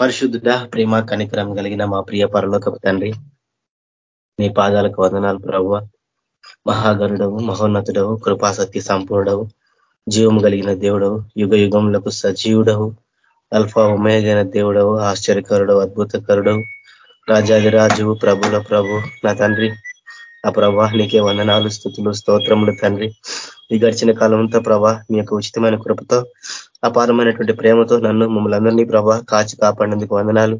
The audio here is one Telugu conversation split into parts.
పరిశుద్ధుడ ప్రేమ కనికరం కలిగిన మా ప్రియ పరలోకపు తండ్రి నీ పాదాలకు వందనాలు ప్రభు మహాగరుడవు మహోన్నతుడవు కృపాసక్తి సంపూర్ణవు జీవము కలిగిన దేవుడవు యుగ యుగములకు సజీవుడవు అల్ఫా ఉమేగైన దేవుడవు ఆశ్చర్యకరుడవు అద్భుతకరుడవు రాజాదిరాజువు ప్రభుల ప్రభు నా తండ్రి ఆ ప్రభా నీకే వందనాలు స్థుతులు స్తోత్రములు తండ్రి. ఈ గడిచిన కాలం అంతా ప్రభా మీ యొక్క ఉచితమైన కృపతో అపారమైనటువంటి ప్రేమతో నన్ను మమ్మల్ని అందరినీ ప్రభా కాచి కాపాడినందుకు వందనాలు.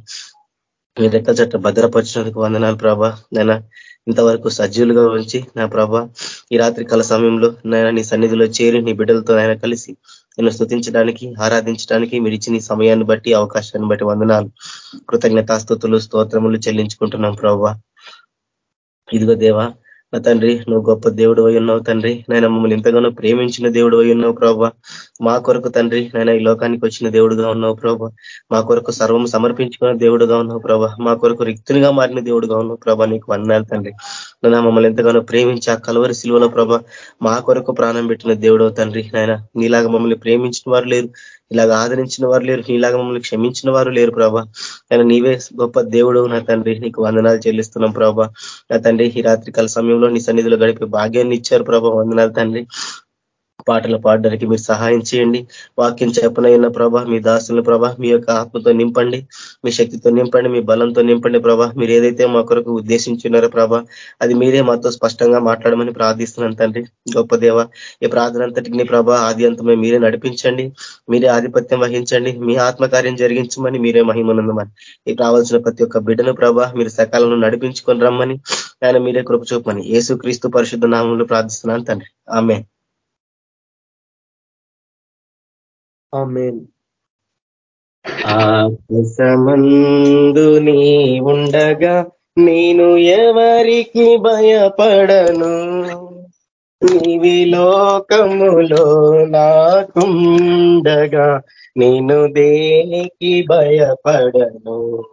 మీ రెక్క చట్ట భద్రపరిచినందుకు వందనాలు ప్రభా. నేను ఇంతవరకు సజీవులుగా ఉంచి నా ప్రభా ఈ రాత్రి కాల సమయంలో నేను నీ సన్నిధిలో చేరి నీ బిడ్డలతో ఆయన కలిసి నేను స్థుతించడానికి ఆరాధించడానికి మీరు ఇచ్చిన సమయాన్ని బట్టి అవకాశాన్ని బట్టి వందనాలు. కృతజ్ఞతాస్తుతులు స్తోత్రములు చెల్లించుకుంటున్నాం ప్రభా. ఇదిగో దేవా నా తండ్రి నువ్వు గొప్ప దేవుడు అయి ఉన్నావు తండ్రి. నేను మమ్మల్ని ఎంతగానో ప్రేమించిన దేవుడు అయి ఉన్నావు ప్రభా. మా కొరకు తండ్రి నేను ఈ లోకానికి వచ్చిన దేవుడుగా ఉన్నావు ప్రభా. మా కొరకు సర్వం సమర్పించుకున్న దేవుడుగా ఉన్నావు ప్రభా. మా కొరకు రిక్తునిగా మారిన దేవుడుగా ఉన్నావు ప్రభా. నీకు వందాలు తండ్రి. నేను మమ్మల్ని ఎంతగానో ప్రేమించి ఆ కలవరి శిలువలో ప్రభా మా కొరకు ప్రాణం పెట్టిన దేవుడు తండ్రి. నాయన నీలాగా మమ్మల్ని ప్రేమించిన వారు లేరు. ఇలాగ ఆదరించిన వారు లేరు నీలాగా మమ్మల్ని క్షమించిన వారు లేరు ప్రభా. ఆయన నీవే గొప్ప దేవుడు నా తండ్రి నీకు వందనాలు చెల్లిస్తున్నాం ప్రభా. నా తండ్రి ఈ రాత్రికాల సమయంలో నీ సన్నిధిలో గడిపే భాగ్యాన్ని ఇచ్చారు ప్రభా వందనాలు తండ్రి. పాటలు పాడడానికి మీరు సహాయం చేయండి. వాక్యం చెప్పనైన ప్రభా మీ దాసుల ప్రభా మీ యొక్క ఆత్మతో నింపండి మీ శక్తితో నింపండి మీ బలంతో నింపండి ప్రభా. మీరు ఏదైతే మా కొరకు ఉద్దేశించున్నారో ప్రభా అది మీరే మాతో స్పష్టంగా మాట్లాడమని ప్రార్థిస్తున్నాను తండ్రి. గొప్ప దేవ ఈ ప్రార్థన అంతటిని ప్రభా ఆది అంతమే మీరే నడిపించండి మీరే ఆధిపత్యం వహించండి మీ ఆత్మకార్యం జరిగించమని మీరే మహిమనందమని. ఈ కావాల్సిన ప్రతి ఒక్క బిడ్డను ప్రభా మీరు సకాలను నడిపించుకొని రమ్మని ఆయన మీరే కృప చూపమని. ఏసు క్రీస్తు పరిశుద్ధ నామంలో ప్రార్థిస్తున్నాను తండ్రి. ఆమె ఆకాశమందు నీ ఉండగా నేను ఎవరికి భయపడను? నీవి లోకములో నాకుండగా నేను దేనికి భయపడను?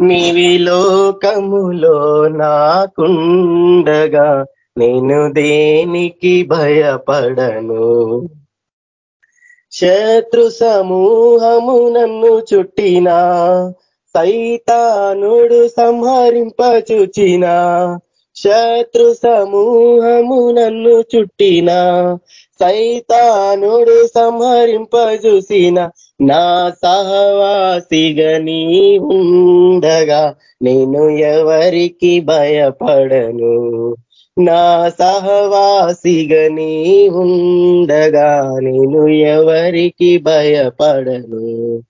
నీవి లోకములో నాకుండగా నేను దేనికి భయపడను? శత్రు సమూహము నన్ను చుట్టినా సైతానుడు సంహరింపచుచినా శత్రు సమూహము నన్ను చుట్టిన సైతానుడు సంహరింపజూసిన నా సహవాసిగా నీ ఉండగా నేను ఎవరికి భయపడను. నా సహవాసిగా నీ ఉండగా నేను ఎవరికి భయపడను.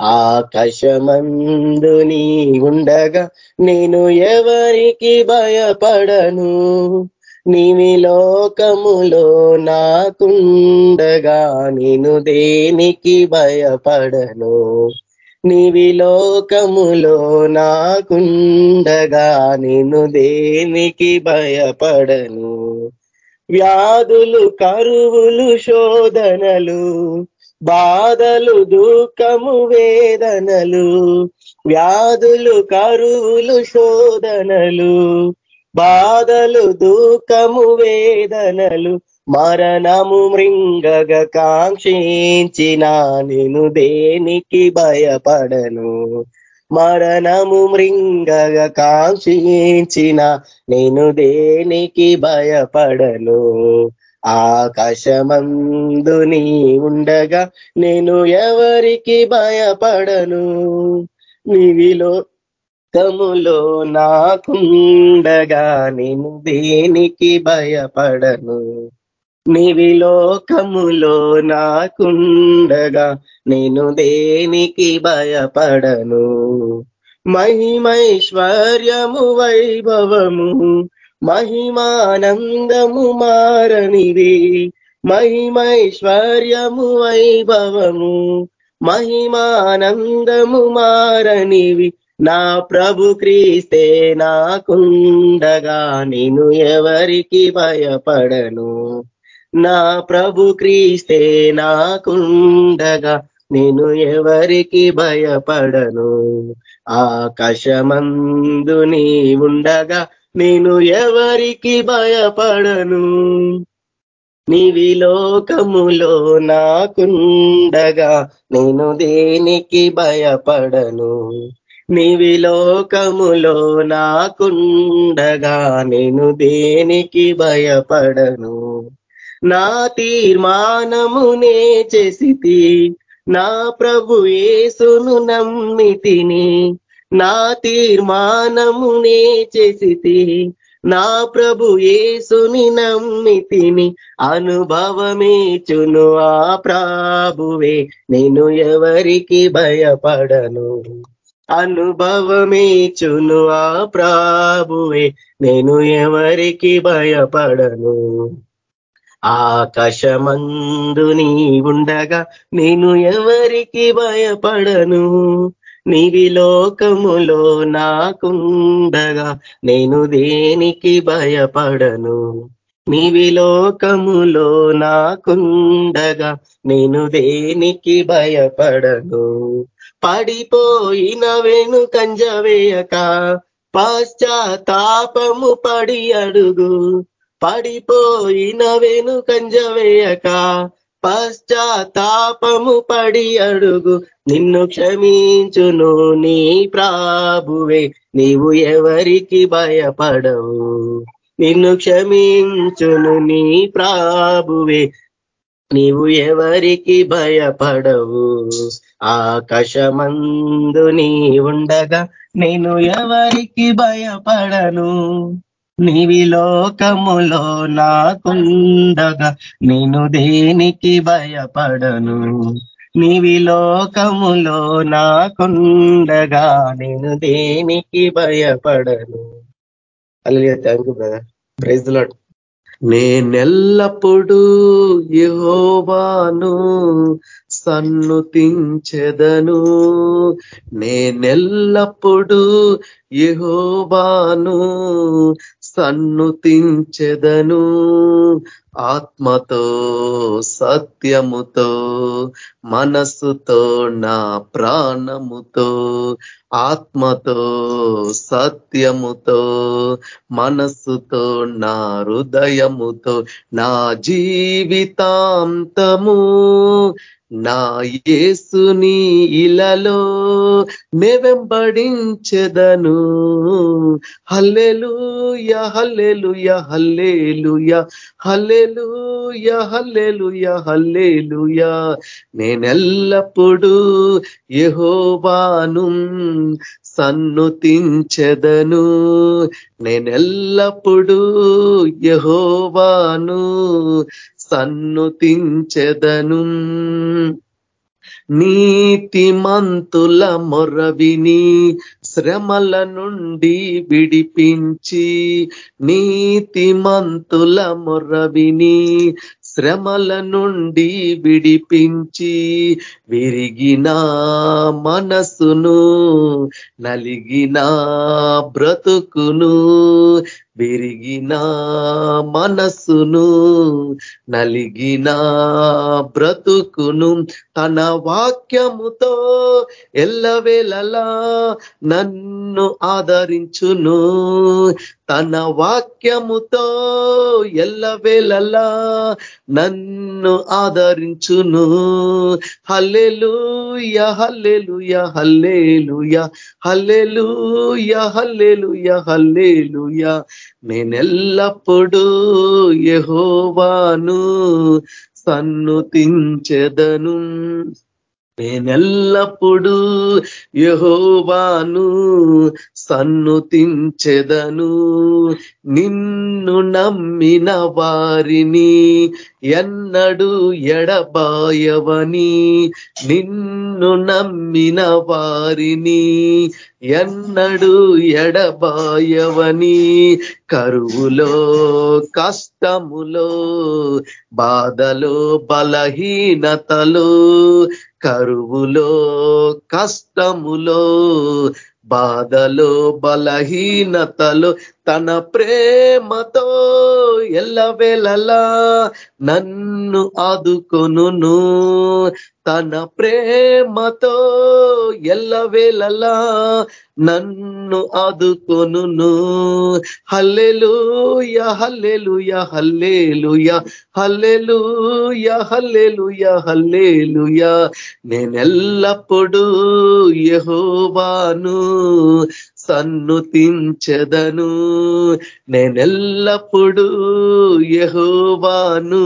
ఆకాశమందు నీ ఉండగా నేను ఎవరికి భయపడను. నీవి లోకములో నాకుండగా నేను దేనికి భయపడను? నీవి లోకములో నాకుండగా నేను దేనికి భయపడను? వ్యాధులు కరువులు శోధనలు బాధలు దుఃఖము వేదనలు వ్యాధులు కరువులు శోధనలు బాధలు దుఃఖము వేదనలు మరణము మృంగగ కాంక్షించిన నేను దేనికి భయపడను? మరణము మృంగగ కాంక్షించిన నేను దేనికి భయపడను? ఆకాశమందు నీ ఉండగా నేను ఎవరికి భయపడను? నీవిలో తములో నాకుండగా నేను దేనికి భయపడను? నీవి లోకములో నాకుండగా నేను దేనికి భయపడను? మహిమైశ్వర్యము వైభవము మహిమానందము మారనివి. మహిమైశ్వర్యము వైభవము మహిమానందము మారనివి. నా ప్రభు క్రీస్తే నాకుండగా నేను ఎవరికి భయపడను? నా ప్రభు క్రీస్తే నాకుండగా నేను ఎవరికి భయపడను? ఆకాశమందు నీ ఉండగా నేను ఎవరికి భయపడను? నీవి లోకములో నాకుండగా నేను దేనికి భయపడను? నీవి లోకములో నాకుండగా నేను దేనికి భయపడను? నా తీర్మానమునే చేసితి. నా ప్రభు ఏసును నమ్మితిని. నా తీర్మానమునే చేసితి. నా ప్రభు ఏసుని నమ్మితిని అనుభవమేచును ఆ ప్రాభువే. నేను ఎవరికి భయపడను? అనుభవమేచును ఆ ప్రాభువే. నేను ఎవరికి భయపడను? ఆకాశమందు నీ ఉండగా నేను ఎవరికి భయపడను? నీవి లోకములో నాకుండగా నేను దేనికి భయపడను? నీవి లోకములో నాకుండగా నేను దేనికి భయపడను? పడిపోయిన వెను కంజవేయక పశ్చాత్తాపము పడి అడుగు. పడిపోయిన వెను కంజవేయక పశ్చాత్తాపము పడి అడుగు నిన్ను క్షమించును నీ ప్రాభువే నీవు ఎవరికి భయపడవు. నిన్ను క్షమించును నీ ప్రాభువే నీవు ఎవరికి భయపడవు. ఆకాశమందు నీ ఉండగా నేను ఎవరికి భయపడను? నీవి లోకములో నాకుండగా నేను దేనికి భయపడను? నీవి లోకములో నాకుండగా నేను దేనికి భయపడను? అలా thank you brother praise Lord నేనెల్లప్పుడూ యహోవాను సన్నుతించెదను. నేనెల్లప్పుడూ యహోవాను సన్నుతించెదను. ఆత్మతో సత్యముతో మనస్సుతో నా ప్రాణముతో ఆత్మతో సత్యముతో మనస్సుతో నా హృదయముతో నా జీవితాంతము నా యేసుని ఇలలో నెవెంబడించెదను హల్లెలూయ హల్లెలూయ హల్లెలూయ. హల్లెలూయ హల్లెలూయ హల్లెలూయ. నేనెల్లప్పుడూ యహోవాను సన్నుతించెదను. నేనెల్లప్పుడూ యహోవాను సన్నుతించెదను. నీతిమంతుల మొరవిని శ్రమల నుండి విడిపించి నీతిమంతుల మొరవిని శ్రమల నుండి విడిపించి విరిగిన మనసును నలిగిన బ్రతుకును విరిగిన మనస్సును నలిగిన బ్రతుకును తన వాక్యముతో ఎల్లవేళలా నన్ను ఆదరించును. తన వాక్యముతో ఎల్లవేళలా నన్ను ఆదరించును. Hallelujah hallelujah hallelujah hallelujah hallelujah hallelujah. నేనెల్లప్పుడూ యహోవాను సన్నుతించెదను. నేనెల్లప్పుడూ యహోవాను సన్నుతించెదను. నిన్ను నమ్మిన వారిని ఎన్నడు ఎడబాయవని. నిన్ను నమ్మిన వారిని ఎన్నడు ఎడబాయవని. కరువులో కష్టములో బాధలో బలహీనతలో కరువులో కష్టములో బాధలో బలహీనతలో తన ప్రేమతో ఎల్లవేళలా నన్ను ఆదుకొను తన ప్రేమతో ఎల్లవేళలా నన్ను ఆదుకొను హల్లెలూయ హల్లెలూయ హల్లేలుయ హల్లెలూయ హల్లెలూయ హల్లేలుయ. నేనెల్లప్పుడూ యహోవాను సన్నుతించదను. నేనెల్లప్పుడూ యహోవాను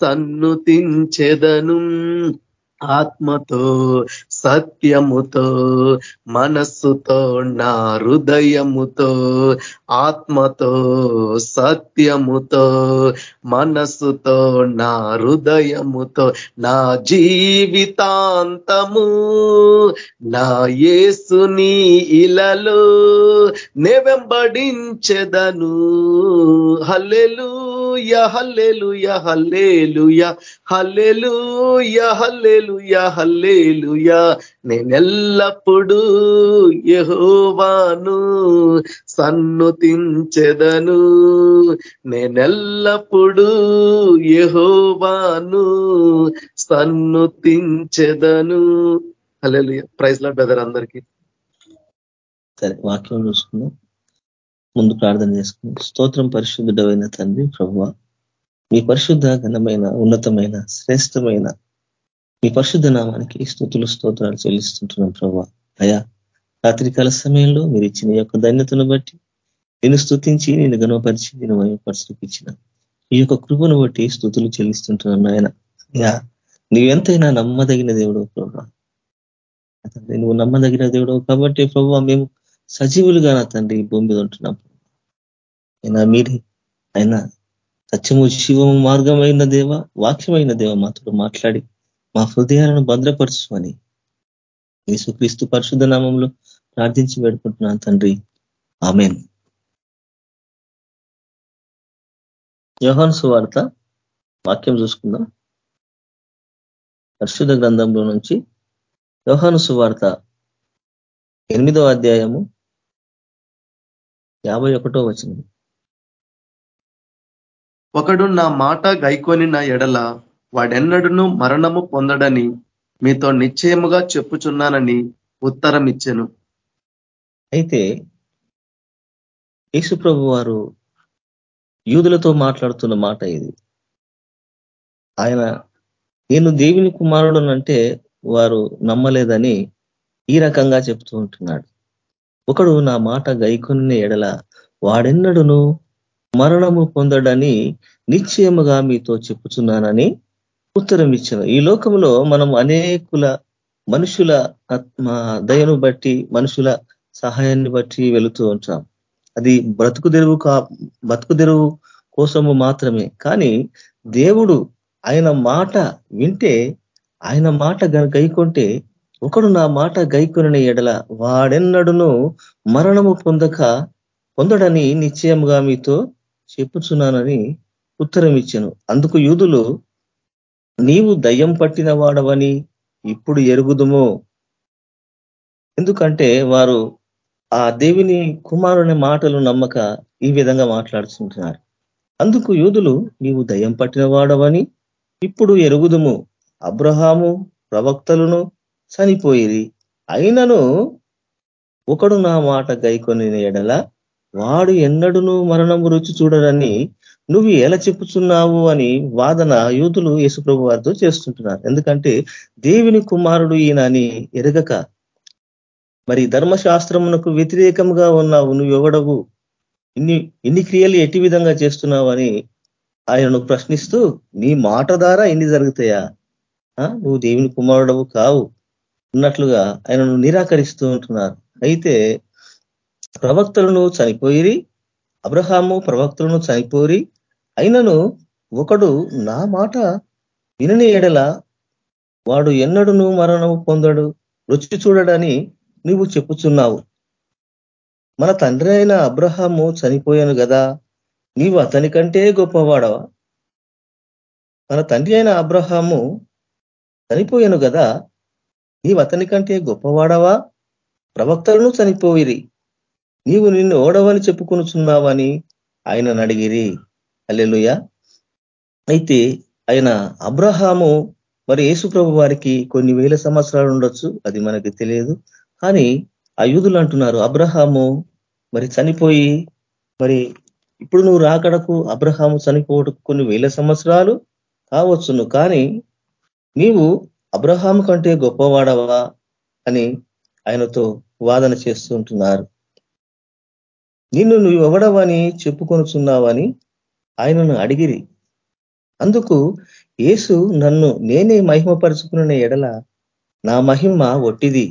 సన్నుతించెదను. ఆత్మతో సత్యముతో మనస్సుతో నా హృదయముతో ఆత్మతో సత్యముతో మనస్సుతో నా హృదయముతో నా జీవితాంతము నా యేసుని ఇలలో నెవెంబడించెదను. హల్లెలు హల్లెలూయ హల్లెలూయ హల్లెలూయ హల్లెలూయ. హల్లెలూయ హల్లేలుయా. నేనెల్లప్పుడూ యహోవాను సన్నుతించెదను. నేనెల్లప్పుడూ యహోవాను సన్నుతించెదను. హల్లెలూయ. ప్రైజ్ లాడ్ బ్రదర్ అందరికీ. సరే వాక్యం చూసుకుందాం. ముందు ప్రార్థన చేసుకుందాం. స్తోత్రం పరిశుద్ధుడమైన తండ్రి ప్రభు మీ పరిశుద్ధ ఘనమైన ఉన్నతమైన శ్రేష్టమైన మీ పరిశుద్ధ నామానికి స్థుతులు స్తోత్రాలు చెల్లిస్తుంటున్నాం ప్రభా. అయా రాత్రికాల సమయంలో మీరు ఇచ్చిన యొక్క ధన్యతను బట్టి నేను స్థుతించి నేను గణపరిచి నేను వయపరిచిపించిన ఈ యొక్క కృపను బట్టి స్థుతులు చెల్లిస్తుంటున్నాను ఆయన అయ్యా నీవెంతైనా నమ్మదగిన దేవుడు ప్రభా. నువ్వు నమ్మదగిన దేవుడు కాబట్టి ప్రభావ మేము సజీవులుగా నా తండ్రి భూమి మీద ఉంటున్నాం అయినా మీరే ఆయన సత్యము శివము మార్గమైన దేవ వాక్యమైన దేవ మాతో మాట్లాడి మా హృదయాలను భద్రపరచుమని యేసుక్రీస్తు పరిశుద్ధ నామంలో ప్రార్థించి వేడుకుంటున్నాను తండ్రి. ఆమెన్. యోహాన్ సువార్త వాక్యం చూసుకుందాం. పరిశుద్ధ గ్రంథంలో నుంచి యోహాను సువార్త ఎనిమిదో అధ్యాయము యాభై ఒకటో వచనం. ఒకడు నా మాట గైకొని నా ఎడల వాడెన్నడను మరణము పొందడని మీతో నిశ్చయముగా చెప్పుచున్నానని ఉత్తరం ఇచ్చాను అయితే యేసుప్రభు వారు యూదులతో మాట్లాడుతున్న మాట ఇది. ఆయన నేను దేవుని కుమారుడునంటే వారు నమ్మలేదని ఈ రకంగా చెప్తూ ఉంటున్నాడు. ఒకడు నా మాట గైకుని ఎడల వాడెన్నడును మరణము పొందడని నిశ్చయముగా మీతో చెప్పుచున్నానని ఉత్తరం ఇచ్చిన ఈ లోకంలో మనం అనేకుల మనుషుల దయను బట్టి మనుషుల సహాయాన్ని బట్టి వెళుతూ ఉంటాం. అది బ్రతుకు తెరువు కా బ్రతుకు తెరువు కోసము మాత్రమే. కానీ దేవుడు ఆయన మాట వింటే ఆయన మాట గైకొంటే ఒకడు నా మాట గైకొనిన ఎడల వాడెన్నడును మరణము పొందక పొందడని నిశ్చయముగా మీతో చెప్పుచున్నానని ఉత్తరం ఇచ్చాను. అందుకు యూదులు నీవు దయ్యం పట్టిన వాడవని ఇప్పుడు ఎరుగుదుమో? ఎందుకంటే వారు ఆ దేవిని కుమారుని మాటలు నమ్మక ఈ విధంగా మాట్లాడుతుంటున్నారు అందుకు యూదులు నీవు దయ్యం పట్టిన వాడవని ఇప్పుడు ఎరుగుదుము. అబ్రహాము ప్రవక్తలను చనిపోయి అయినను ఒకడు నా మాట గైకొని ఎడల వాడు ఎన్నడును మరణము రుచి చూడరని నువ్వు ఎలా చెప్పుచున్నావు అని వాదన యూతులు యేసుప్రభు వారితో చేస్తుంటున్నారు. ఎందుకంటే దేవుని కుమారుడు ఈయన అని ఎరగక. మరి ధర్మశాస్త్రమునకు వ్యతిరేకంగా ఉన్నావు నువ్వు ఎవడవు ఇన్ని ఇన్ని క్రియలు ఎట్టి విధంగా చేస్తున్నావు అని ఆయనను ప్రశ్నిస్తూ నీ మాట ద్వారా ఇన్ని జరుగుతాయా? నువ్వు దేవుని కుమారుడవు కావు ఉన్నట్లుగా ఆయనను నిరాకరిస్తూ ఉంటున్నారు. అయితే ప్రవక్తలను చనిపోయిరి అబ్రహాము ప్రవక్తలను చనిపోరి అయినను ఒకడు నా మాట వినని ఎడల వాడు ఎన్నడును మరణము పొందడు రుచి చూడడని నువ్వు చెప్పుచున్నావు. మన తండ్రి అయిన అబ్రహాము చనిపోయాను కదా నీవు అతని కంటే గొప్పవాడవా? మన తండ్రి అయిన అబ్రహాము చనిపోయాను కదా నీవు అతని కంటే గొప్పవాడవా? ప్రవక్తలను చనిపోయిరి నీవు నిన్ను ఓడవని చెప్పుకొనుచున్నావని ఆయనను అడిగిరి అల్లెలుయ అయితే ఆయన అబ్రహాము మరి యేసుప్రభు వారికి కొన్ని వేల సంవత్సరాలు ఉండొచ్చు అది మనకి తెలియదు. కానీ ఆ యూదులు అంటున్నారు అబ్రహాము మరి చనిపోయి మరి ఇప్పుడు నువ్వు రాకడకు అబ్రహాము చనిపోవటకు కొన్ని వేల సంవత్సరాలు కావచ్చును కానీ నీవు అబ్రహాము కంటే గొప్పవాడవా? అని ఆయనతో వాదన చేస్తుంటున్నారు నిన్ను నువ్వు ఎవడవని చెప్పుకొనుచున్నావని ఆయనను అడిగిరి. అందుకు యేసు నన్ను నేనే మహిమపరుచుకున్న ఎడల నా మహిమ ఒట్టిది.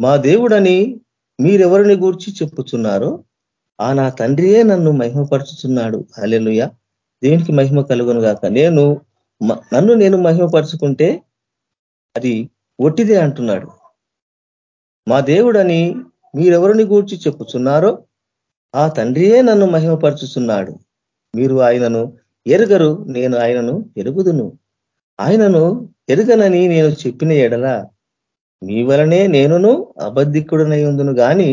మా దేవుడని మీరెవరిని గూర్చి చెప్పుచున్నారో ఆ నా తండ్రియే నన్ను మహిమపరుచుతున్నాడు అలెలుయ దేవునికి మహిమ కలుగును గాక. నేను నన్ను నేను మహిమపరుచుకుంటే అది ఒట్టిదే అంటున్నాడు. మా దేవుడని మీరెవరిని గూర్చి చెప్పుచున్నారో ఆ తండ్రియే నన్ను మహిమపరుచుతున్నాడు మీరు ఆయనను ఎరుగరు నేను ఆయనను ఎరుగుదును. ఆయనను ఎరుగనని నేను చెప్పిన ఎడల మీ వలనే నేనును అబద్ధికుడనై ఉందును కానీ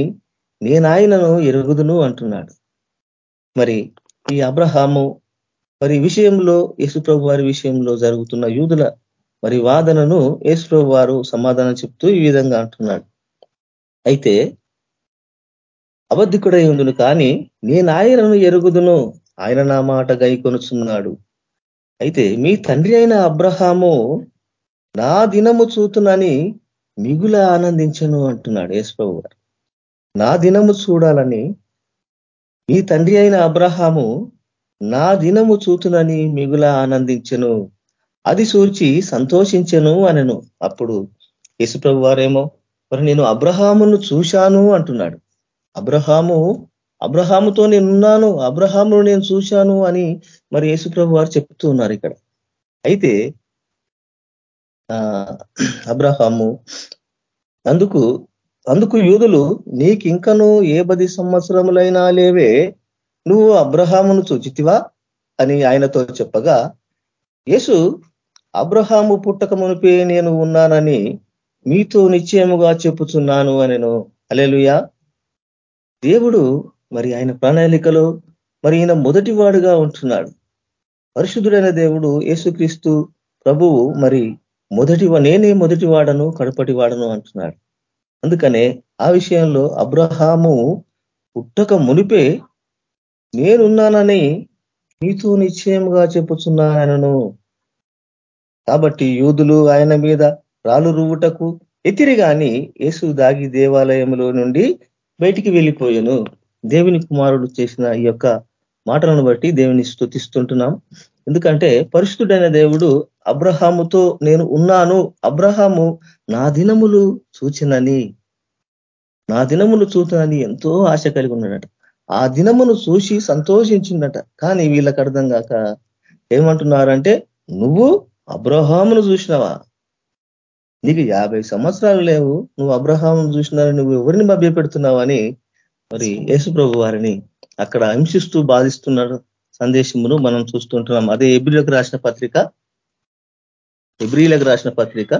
నేను ఆయనను ఎరుగుదును అంటున్నాడు. మరి ఈ అబ్రహాము మరి విషయంలో యేసుప్రభు వారి విషయంలో జరుగుతున్న యూదుల మరి వాదనను యేసుప్రభు వారు సమాధానం చెప్తూ ఈ విధంగా అంటున్నాడు. అయితే అబద్ధికుడై ఉందును కానీ నేను ఆయనను ఎరుగుదును. ఆయన నా మాట గైకొనుచున్నాడు. అయితే మీ తండ్రి అయిన అబ్రహాము నా దినము చూతునని మిగుల ఆనందించను అంటున్నాడు యేసుప్రభు గారు. నా దినము చూడాలని మీ తండ్రి అయిన అబ్రహాము నా దినము చూతునని మిగుల ఆనందించను. అది చూచి సంతోషించను అనను. అప్పుడు యేసుప్రభు వారేమో మరి నేను అబ్రహామును చూశాను అంటున్నాడు. అబ్రహాము అబ్రహాముతో నేనున్నాను అబ్రహామును నేను చూశాను అని మరి యేసుప్రభు వారు చెప్తూ ఉన్నారు ఇక్కడ. అయితే అబ్రహాము అందుకు అందుకు యూదులు నీకింకను ఏ పది సంవత్సరములైనా లేవే నువ్వు అబ్రహామును చూచితివా అని ఆయనతో చెప్పగా యేసు అబ్రహాము పుట్టక మునిపే నేను ఉన్నానని మీతో నిశ్చయముగా చెప్పుచున్నాను అనెను. అలెలుయా దేవుడు మరి ఆయన ప్రణాళికలో మరి ఈయన మొదటివాడుగా ఉంటున్నాడు. పరిశుద్ధుడైన దేవుడు యేసుక్రీస్తు ప్రభువు మరి మొదటి నేనే మొదటి వాడను కడపటి వాడను అంటున్నాడు. అందుకనే ఆ విషయంలో అబ్రహాము పుట్టక మునిపే నేనున్నానని నీతో నిశ్చయముగా చెప్పుచున్నానను. కాబట్టి యూదులు ఆయన మీద రాళ్ళు రువ్వుటకు ఎతిరి గాని యేసు దాగి దేవాలయంలో నుండి బయటికి వెళ్ళిపోయాను. దేవుని కుమారుడు చేసిన ఈ యొక్క మాటలను బట్టి దేవుని స్థుతిస్తుంటున్నాం ఎందుకంటే పరిశుద్ధుడైన దేవుడు అబ్రహాముతో నేను ఉన్నాను. అబ్రహాము నా దినములు చూచినని నా దినములు చూచినని ఎంతో ఆశ కలిగి ఉన్నాడట. ఆ దినమును చూసి సంతోషించిందట. కానీ వీళ్ళకి అర్థం కాక ఏమంటున్నారంటే నువ్వు అబ్రహామును చూసినవా? నీకు యాభై సంవత్సరాలు లేవు నువ్వు అబ్రహాం చూసినారని నువ్వు ఎవరిని మభ్యపెడుతున్నావని మరి యేసు ప్రభు వారిని అక్కడ హింసిస్తూ బాధిస్తున్నారు సందేశమును మనం చూస్తుంటున్నాం అదే ఎబ్రిలకు రాసిన పత్రిక ఎబ్రిలకు రాసిన పత్రిక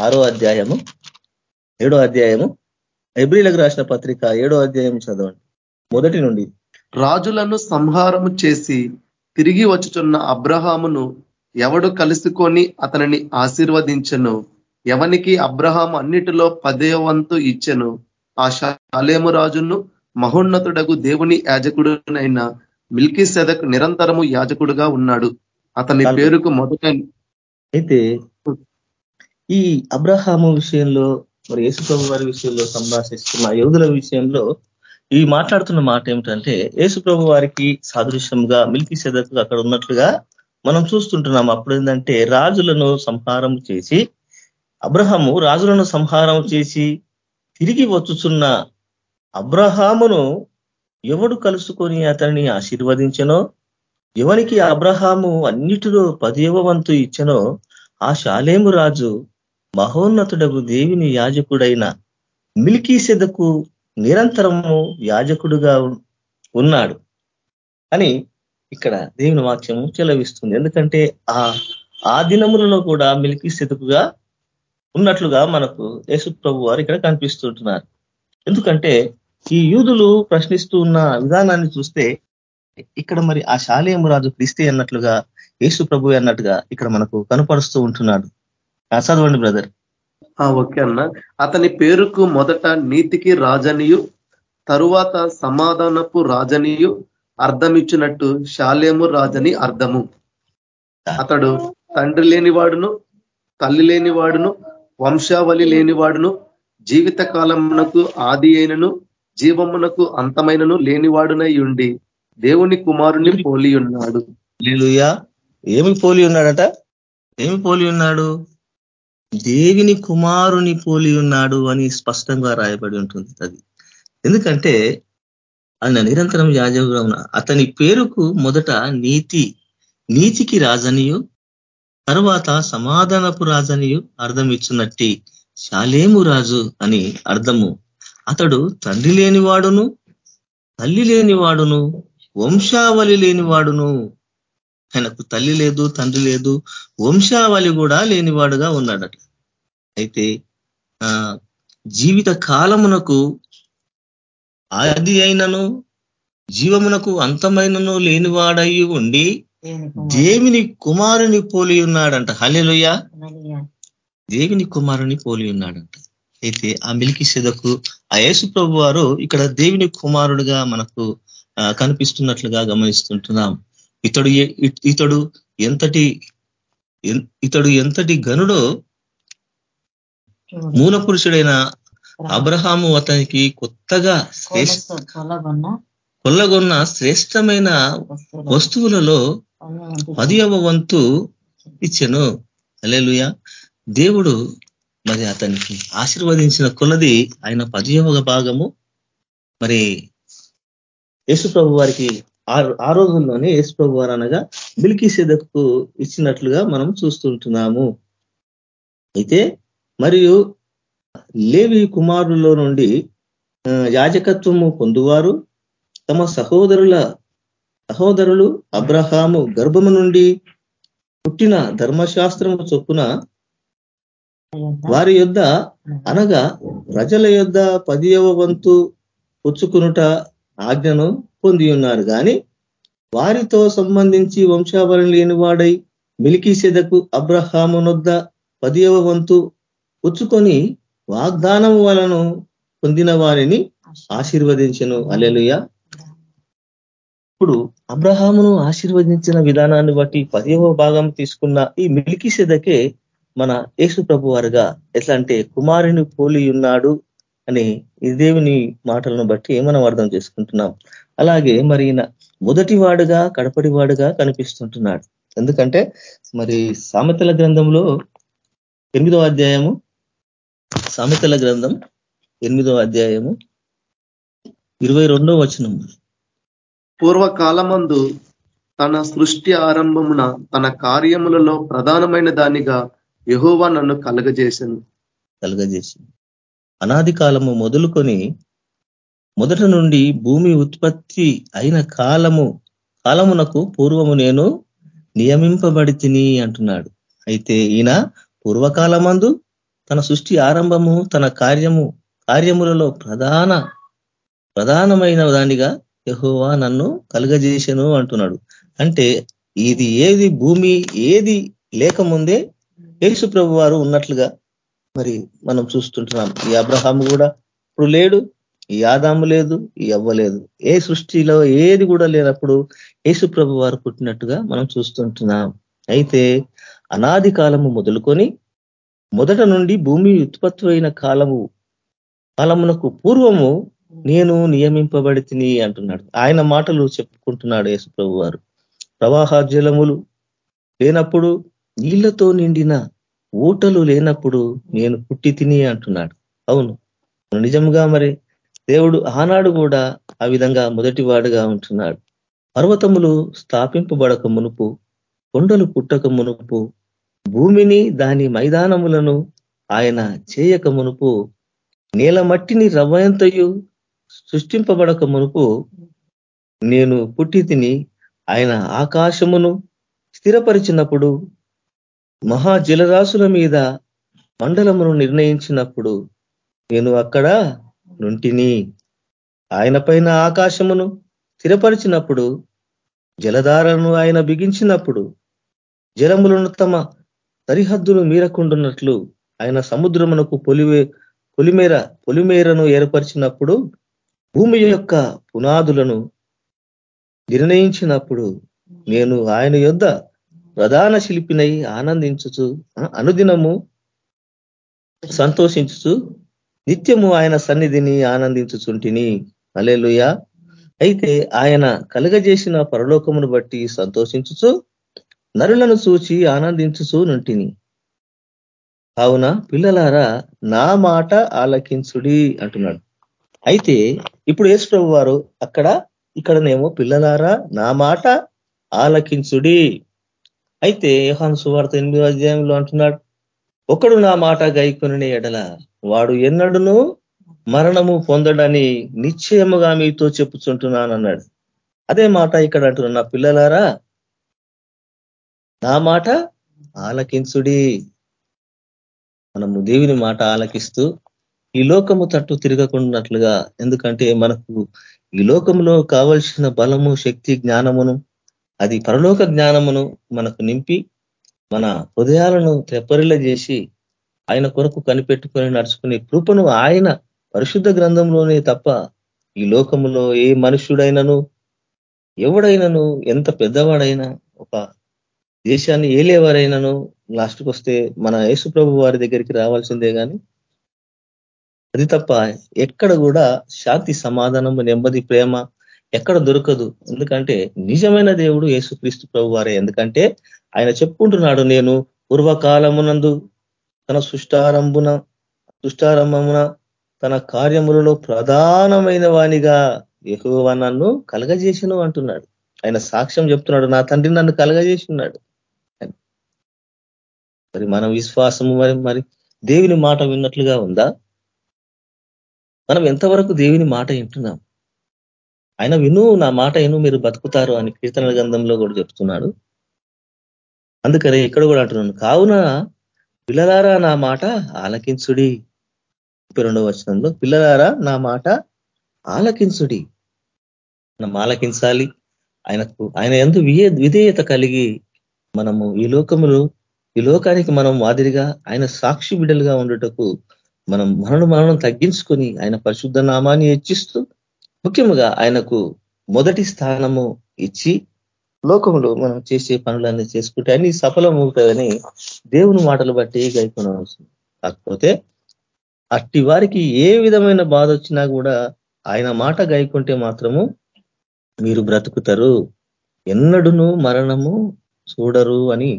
ఆరో అధ్యాయము ఏడో అధ్యాయము ఎబ్రిలకు రాసిన పత్రిక ఏడో అధ్యాయం చదవండి. మొదటి నుండి రాజులను సంహారము చేసి తిరిగి వచ్చుతున్న అబ్రహామును ఎవడు కలుసుకొని అతనిని ఆశీర్వదించను. ఎవనికి అబ్రహాం అన్నిటిలో పదే వంతు ఇచ్చెను. ఆ శాలేము రాజును మహోన్నతుడగు దేవుని యాజకుడునైన మిల్కీ సెదక్ నిరంతరము యాజకుడుగా ఉన్నాడు. అతని పేరుకు మొదట అయితే ఈ అబ్రహాము విషయంలో మరి యేసుప్రభు వారి విషయంలో సంభాషిస్తున్న యోధుల విషయంలో ఈ మాట్లాడుతున్న మాట ఏమిటంటే యేసుప్రభు వారికి సాదృశ్యంగా మిల్కీ సెదక్ అక్కడ ఉన్నట్లుగా మనం చూస్తుంటున్నాం అప్పుడు ఏంటంటే రాజులను సంహారం చేసి అబ్రహము రాజులను సంహారం చేసి తిరిగి వచ్చుచున్న అబ్రహామును ఎవడు కలుసుకొని అతన్ని ఆశీర్వదించనో ఎవనికి అబ్రహాము అన్నిటిలో పదేవ వంతు ఇచ్చనో ఆ శాలేము రాజు మహోన్నతుడకు దేవిని యాజకుడైన మిల్కీసెదకు నిరంతరము యాజకుడుగా ఉన్నాడు అని ఇక్కడ దేవుని వాక్యము చెలవిస్తుంది. ఎందుకంటే ఆ ఆ దినములలో కూడా మిలికి స్థితికుగా ఉన్నట్లుగా మనకు యేసు ప్రభు వారు ఇక్కడ కనిపిస్తుంటున్నారు. ఎందుకంటే ఈ యూదులు ప్రశ్నిస్తూ ఉన్న విధానాన్ని చూస్తే ఇక్కడ మరి ఆ శాలేము రాజు క్రీస్తే అన్నట్లుగా యేసు ప్రభు అన్నట్టుగా ఇక్కడ మనకు కనపరుస్తూ ఉంటున్నాడు. చదవండి బ్రదర్. ఓకే అన్న. అతని పేరుకు మొదట నీతికి రాజనియు తరువాత సమాధానపు రాజనియు అర్థం ఇచ్చినట్టు శాలేము రాజని అర్థము. అతడు తండ్రి లేనివాడును తల్లి లేనివాడును వంశావళి లేనివాడును జీవిత కాలమునకు ఆది అయినను జీవమునకు అంతమైనను లేనివాడునై ఉండి దేవుని కుమారుని పోలి ఉన్నాడు. లేలుయా ఏమి పోలి ఉన్నాడట? ఏమి పోలి ఉన్నాడు? దేవిని కుమారుని పోలి ఉన్నాడు అని స్పష్టంగా రాయబడి ఉంటుంది అది. ఎందుకంటే ఆయన నిరంతరం యాజకుడు అతని పేరుకు మొదట నీతి నీతికి రాజనియు తర్వాత సమాధానపు రాజనియు అర్థం ఇచ్చినట్టి శాలేము రాజు అని అర్థము. అతడు తండ్రి లేనివాడును తల్లి లేనివాడును వంశావళి లేనివాడును. ఆయనకు తల్లి లేదు తండ్రి లేదు వంశావళి కూడా లేనివాడుగా ఉన్నాడట. అయితే జీవిత కాలమునకు ఆది అయినను జీవమునకు అంతమైనను లేనివాడయి ఉండి దేవిని కుమారుని పోలి ఉన్నాడంట. హలెలుయ్య దేవిని కుమారుని పోలి ఉన్నాడంట. అయితే ఆ మిలికి సెదకు ఆ యేసు ప్రభు వారు ఇక్కడ దేవుని కుమారుడుగా మనకు కనిపిస్తున్నట్లుగా గమనిస్తుంటున్నాం. ఇతడు ఇతడు ఎంతటి ఇతడు ఎంతటి గనుడో మూల పురుషుడైన అబ్రహాము అతనికి కొత్తగా కొల్లగొన్న శ్రేష్టమైన వస్తువులలో పదియవ వంతు ఇచ్చను. అలేలుయ దేవుడు మరి అతనికి ఆశీర్వదించిన కొలది ఆయన పదియవ భాగము. మరి యేసు ప్రభు వారికి ఆ రోజుల్లోనే యేసు ప్రభు వారు అనగా మిల్కీ సెదకు ఇచ్చినట్లుగా మనం చూస్తుంటున్నాము. అయితే మరియు లేవి కుమారుల్లో నుండి యాజకత్వము పొందువారు తమ సహోదరుల సహోదరులు అబ్రహాము గర్భము నుండి పుట్టిన ధర్మశాస్త్రము చొప్పున వారి యొద్ అనగా ప్రజల యొద్ పదియవ వంతు పుచ్చుకునుట ఆజ్ఞను పొంది ఉన్నారు. కానీ వారితో సంబంధించి వంశావళి లేనివాడై మిలికీసెదకు అబ్రహామునొద్ద పదియవ వంతు పుచ్చుకొని వాగ్దానం వలను పొందిన వారిని ఆశీర్వదించను. అలెలుయ ఇప్పుడు అబ్రహామును ఆశీర్వదించిన విధానాన్ని బట్టి పదివ భాగం తీసుకున్న ఈ మిలికి సెదకే మన యేసు ప్రభు వారుగా ఎట్లా అంటే కుమారుని పోలి ఉన్నాడు అని ఈ దేవుని మాటలను బట్టి మనం అర్థం చేసుకుంటున్నాం. అలాగే మరి మొదటి వాడుగా కడపడి వాడుగా కనిపిస్తుంటున్నాడు. ఎందుకంటే మరి సామెతల గ్రంథంలో ఎనిమిదో అధ్యాయము సామెతల గ్రంథం ఎనిమిదో అధ్యాయము ఇరవై రెండో వచనం పూర్వకాలమందు తన సృష్టి ఆరంభమున తన కార్యములలో ప్రధానమైన దానిగా యహోవా నన్ను కలగజేశాను కలగజేసి అనాది కాలము మొదలుకొని మొదట నుండి భూమి ఉత్పత్తి అయిన కాలము కాలమునకు పూర్వము నేను నియమింపబడి తిని అంటున్నాడు. అయితే ఈయన పూర్వకాలమందు తన సృష్టి ఆరంభము తన కార్యము కార్యములలో ప్రధాన ప్రధానమైన దానిగా యహోవా నన్ను కలుగజేసను అంటున్నాడు. అంటే ఇది ఏది భూమి ఏది లేకముందే యేసు ప్రభు వారు ఉన్నట్లుగా మరి మనం చూస్తుంటున్నాం. ఈ అబ్రహాము కూడా ఇప్పుడు లేడు ఈ ఆదాము లేదు ఈ అవ్వలేదు ఏ సృష్టిలో ఏది కూడా లేనప్పుడు యేసు ప్రభు వారు పుట్టినట్టుగా మనం చూస్తుంటున్నాం. అయితే అనాది కాలము మొదలుకొని మొదట నుండి భూమి ఉత్పత్తి అయిన కాలము కాలమునకు పూర్వము నేను నియమింపబడి తిని అంటున్నాడు. ఆయన మాటలు చెప్పుకుంటున్నాడు యేసుప్రభు వారు ప్రవాహ జలములు లేనప్పుడు నీళ్ళతో నిండిన ఊటలు లేనప్పుడు నేను పుట్టి తిని అంటున్నాడు. అవును. నిజంగా మరి దేవుడు ఆనాడు కూడా ఆ విధంగా మొదటి వాడుగా ఉంటున్నాడు. పర్వతములు స్థాపింపబడక మునుపు కొండలు పుట్టక మునుపు భూమిని దాని మైదానములను ఆయన చేయక మునుపు నేల మట్టిని రవ్వయంతయు సృష్టింపబడక మునుపు నేను పుట్టి తిని ఆయన ఆకాశమును స్థిరపరిచినప్పుడు మహా జలరాశుల మీద మండలమును నిర్ణయించినప్పుడు నేను అక్కడ నుంటిని. ఆయన పైన ఆకాశమును స్థిరపరిచినప్పుడు జలధారను ఆయన బిగించినప్పుడు జలములను తమ సరిహద్దులు మీరకుండున్నట్లు ఆయన సముద్రమునకు పొలివే పొలిమేర పొలిమేరను ఏర్పరిచినప్పుడు భూమి యొక్క పునాదులను నిర్ణయించినప్పుడు నేను ఆయన యొద్ ప్రధాన శిల్పినై ఆనందించుచు అనుదినము సంతోషించుచు నిత్యము ఆయన సన్నిధిని ఆనందించుచుంటిని. అలెలుయ అయితే ఆయన కలగజేసిన పరలోకమును బట్టి సంతోషించుచు నరులను చూచి ఆనందించుచు నుంటిని. కావున పిల్లలారా నా మాట ఆలకించుడి అంటున్నాడు. అయితే ఇప్పుడు యేసు ప్రభు వారు అక్కడ ఇక్కడనేమో పిల్లలారా నా మాట ఆలకించుడి. అయితే యోహాను సువార్త ఎనిమిదో అధ్యాయంలో అంటున్నాడు ఒకడు నా మాట గైకొని ఎడల వాడు ఎన్నడును మరణము పొందడని నిశ్చయముగా మీతో చెప్పుచుంటున్నానన్నాడు. అదే మాట ఇక్కడ అంటున్నా నా పిల్లలారా నా మాట ఆలకించుడి. మనము దేవుని మాట ఆలకిస్తూ ఈ లోకము తట్టు తిరగకుండాట్లుగా. ఎందుకంటే మనకు ఈ లోకంలో కావలసిన బలము శక్తి జ్ఞానమును అది పరలోక జ్ఞానమును మనకు నింపి మన హృదయాలను తెప్పరిల చేసి ఆయన కొరకు కనిపెట్టుకొని నడుచుకునే కృపను ఆయన పరిశుద్ధ గ్రంథంలోనే తప్ప ఈ లోకములో ఏ మనుష్యుడైనను ఎవడైనను ఎంత పెద్దవాడైనా ఒక దేశాన్ని ఏలేవారైనాను లాస్ట్కి వస్తే మన యేసు ప్రభు వారి దగ్గరికి రావాల్సిందే కానీ అది తప్ప ఎక్కడ కూడా శాంతి సమాధానము నెమ్మది ప్రేమ ఎక్కడ దొరకదు. ఎందుకంటే నిజమైన దేవుడు యేసుక్రీస్తు ప్రభు వారే. ఎందుకంటే ఆయన చెప్పుకుంటున్నాడు నేను పూర్వకాలమునందు తన సృష్టారంభున సృష్టారంభమున తన కార్యములలో ప్రధానమైన వానిగా ఎక్కువ నన్ను కలగజేసిను అంటున్నాడు. ఆయన సాక్ష్యం చెప్తున్నాడు నా తండ్రి నన్ను కలగజేసి ఉన్నాడు మరి మన విశ్వాసము మరి మరి దేవుని మాట విన్నట్లుగా ఉందా? మనం ఎంతవరకు దేవుని మాట వింటున్నాం? ఆయన విను నా మాట విను మీరు బతుకుతారు అని కీర్తన గ్రంథంలో కూడా చెప్తున్నాడు. అందుకని ఇక్కడ కూడా అంటున్నాను కావున పిల్లలారా నా మాట ఆలకించుడి. రెండవ వచనంలో పిల్లలారా నా మాట ఆలకించుడి. మనం ఆలకించాలి. ఆయనకు ఆయన ఎందు విధేయత కలిగి మనము ఈ లోకములు ఈ లోకానికి మనం మాదిరిగా ఆయన సాక్షి బిడ్డలుగా ఉండటకు మనం మనను మనం తగ్గించుకొని ఆయన పరిశుద్ధ నామాన్ని హెచ్చిస్తూ ముఖ్యంగా ఆయనకు మొదటి స్థానము ఇచ్చి లోకంలో మనం చేసే పనులన్నీ చేసుకుంటే అన్ని సఫలమవుతాయని దేవుని మాటలు బట్టి గైకొనవలసింది. కాకపోతే అట్టి వారికి ఏ విధమైన బాధ వచ్చినా కూడా ఆయన మాట గైకుంటే మాత్రము మీరు బ్రతుకుతారు. ఎన్నడును మరణము చూడరు అని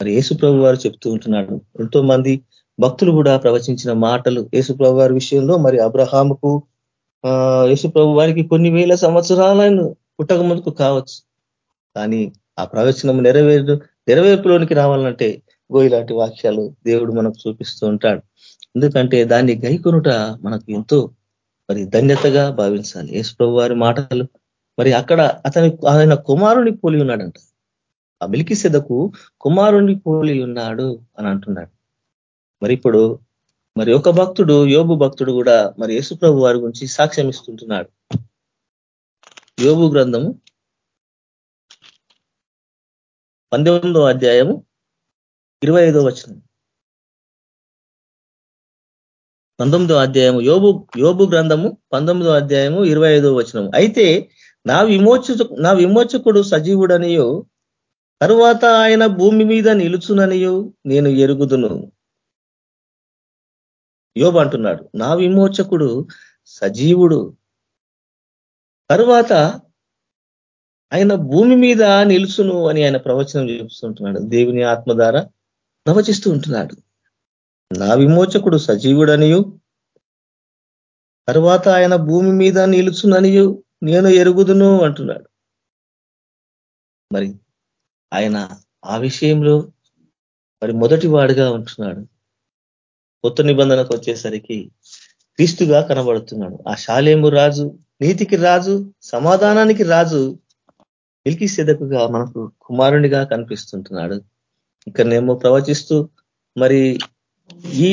మరి యేసుప్రభు వారు చెప్తూ ఉంటున్నాడు. ఎంతో మంది భక్తులు కూడా ప్రవచించిన మాటలు యేసుప్రభు వారి విషయంలో మరి అబ్రహాముకు యేసుప్రభు వారికి కొన్ని వేల సంవత్సరాలను పుట్టక ముందుకు కావచ్చు. కానీ ఆ ప్రవచనం నెరవేరు నెరవేర్పులోనికి రావాలంటే గోయిలాంటి వాక్యాలు దేవుడు మనకు చూపిస్తూ ఉంటాడు. ఎందుకంటే దాన్ని గైకొనుట మనకు ఎంతో మరి ధన్యతగా భావించాలి. యేసుప్రభు వారి మాటలు మరి అక్కడ అతని ఆయన కుమారుని పోలి ఉన్నాడంట. ఆ మిలికి సెదకు కుమారుని పోలి ఉన్నాడు అని అంటున్నాడు. మరి ఇప్పుడు మరి ఒక భక్తుడు యోబు భక్తుడు కూడా మరి యేసుప్రభు వారి గురించి సాక్ష్యం ఇస్తుంటున్నాడు. యోబు గ్రంథము పంతొమ్మిదో అధ్యాయము ఇరవై ఐదో వచనం. పంతొమ్మిదో అధ్యాయము యోబు యోబు గ్రంథము పంతొమ్మిదో అధ్యాయము ఇరవై ఐదో వచనము. అయితే నా విమోచ నా విమోచకుడు సజీవుడనియో తరువాత ఆయన భూమి మీద నిలుచుననియు నేను ఎరుగుదును. యోబు అంటున్నాడు నా విమోచకుడు సజీవుడు. తరువాత ఆయన భూమి మీద నిలుచును అని ఆయన ప్రవచనం చూపిస్తుంటున్నాడు దేవుని ఆత్మ ద్వారా ప్రవచిస్తూ ఉంటున్నాడు. నా విమోచకుడు సజీవుడనియు తర్వాత ఆయన భూమి మీద నిలుచుననియు నేను ఎరుగుదును అంటున్నాడు. మరి ఆయన ఆ విషయంలో మరి మొదటి వాడుగా ఉంటున్నాడు. కొత్త నిబంధనకు వచ్చేసరికి క్రీస్తుగా కనబడుతున్నాడు. ఆ శాలేము రాజు నీతికి రాజు సమాధానానికి రాజు పిలికి సెదకుగా మనకు కుమారునిగా కనిపిస్తుంటున్నాడు. ఇక్కడనేమో ప్రవచిస్తూ మరి ఈ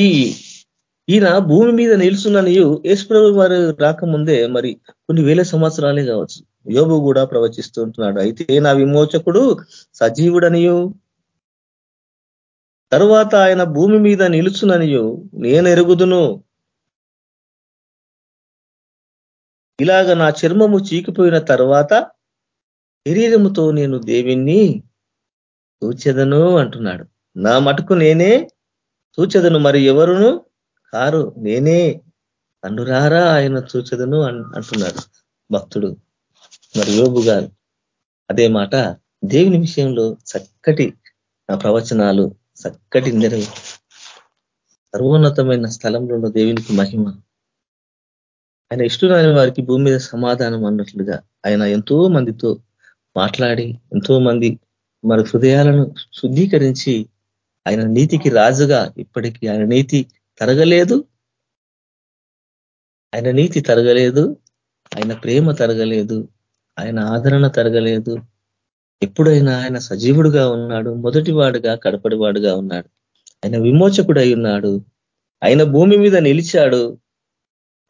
ఈయన భూమి మీద నిలుచున్ననియు యేసుప్రభు వారు రాకముందే మరి కొన్ని వేల సంవత్సరాలే కావచ్చు. యోబు కూడా ప్రవచిస్తుంటున్నాడు అయితే నా విమోచకుడు సజీవుడనియు తరువాత ఆయన భూమి మీద నిలుచుననియు నేను ఎరుగుదును. ఇలాగ నా చర్మము చీకిపోయిన తర్వాత శరీరముతో నేను దేవిని చూచెదను అంటున్నాడు. నా మటుకు నేనే సూచెదను మరి ఎవరును? కారు నేనే. అనురారా ఆయన చూచెదను అంటున్నాడు భక్తుడు. మరి యోబు గారు అదే మాట దేవుని విషయంలో చక్కటి ప్రవచనాలు చక్కటి నెరవు సర్వోన్నతమైన స్థలంలో ఉన్న దేవునికి మహిమ. ఆయన ఇష్టరాని వారికి భూమి మీద సమాధానం అన్నట్లుగా ఆయన ఎంతో మందితో మాట్లాడి ఎంతో మంది మరి హృదయాలను శుద్ధీకరించి ఆయన నీతికి రాజుగా ఇప్పటికీ ఆయన నీతి తరగలేదు. ఆయన నీతి తరగలేదు. ఆయన ప్రేమ తరగలేదు. ఆయన ఆదరణ తరగలేదు. ఎప్పుడైనా ఆయన సజీవుడుగా ఉన్నాడు మొదటివాడుగా కడపడివాడుగా ఉన్నాడు. ఆయన విమోచకుడై ఉన్నాడు. ఆయన భూమి మీద నిలిచాడు.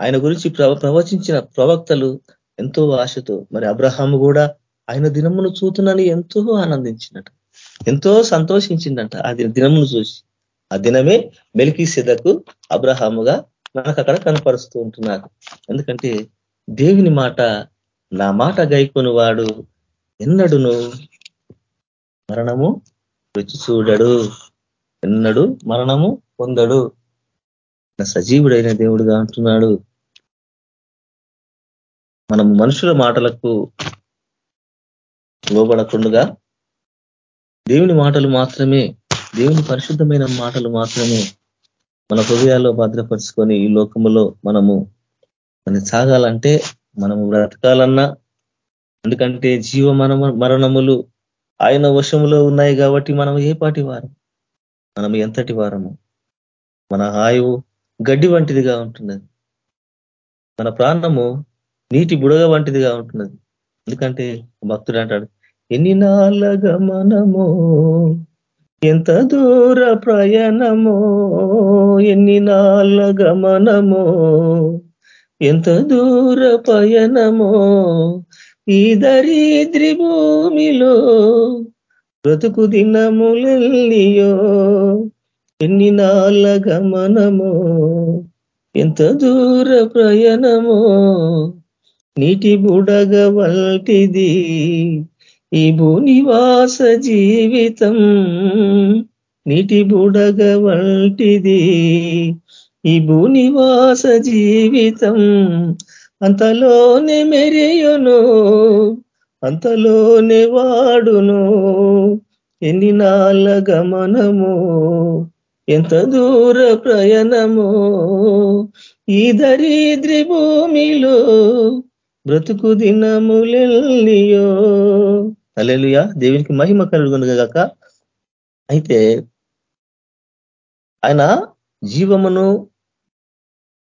ఆయన గురించి ప్రవచించిన ప్రవక్తలు ఎంతో ఆశతో మరి అబ్రహాము కూడా ఆయన దినమును చూతునని ఎంతో ఆనందించినట. ఎంతో సంతోషించిందంట ఆ దినమును చూసి. ఆ దినమే మెలికి సిదకు అబ్రహాముగా మనకు అక్కడ కనపరుస్తూ ఉంటున్నారు ఎందుకంటే దేవుని మాట నా మాట గైకొని వాడు ఎన్నడును? మరణము రుచి చూడడు. ఎన్నడు? మరణము పొందడు. సజీవుడైన దేవుడుగా అంటున్నాడు. మనము మనుషుల మాటలకు లోబడకుండా దేవుని మాటలు మాత్రమే దేవుని పరిశుద్ధమైన మాటలు మాత్రమే మన హృదయాల్లో భద్రపరుచుకొని ఈ లోకములో మనము మనం సాగాలంటే మనము బ్రతకాలన్నా ఎందుకంటే జీవ మరణములు ఆయన వశములో ఉన్నాయి కాబట్టి మనం ఏ పాటి వారం మనం ఎంతటి వారము? మన ఆయువు గడ్డి వంటిదిగా ఉంటున్నది. మన ప్రాణము నీటి బుడగ వంటిదిగా ఉంటున్నది. ఎందుకంటే భక్తుడు అంటాడు ఎన్ని నాళ్ళ మనము? ఎంత దూర ప్రయాణమో? ఎన్ని నాళ్ళ గమనమో ఎంత దూర పయనమో ఈ దరిద్రి భూమిలో బ్రతుకు దినములెల్లియో ఎన్ని నాళ్ళ గమనమో ఎంత దూర ప్రయాణమో నీటి బుడగ వల్టిది ఈ భూనివాస జీవితం నీటి బుడగ వల్టిది ఈ భూనివాస జీవితం అంతలోనే మెరయును అంతలోనే వాడును. ఎన్ని నాళ్ళ గమనము ఎంత దూర ప్రయాణము. ఈ దరిద్రి భూమిలో బ్రతుకు దినములెల్లియో అలెలుయా దేవునికి మహిమ కలుగునుగాక. అయితే ఆయన జీవమును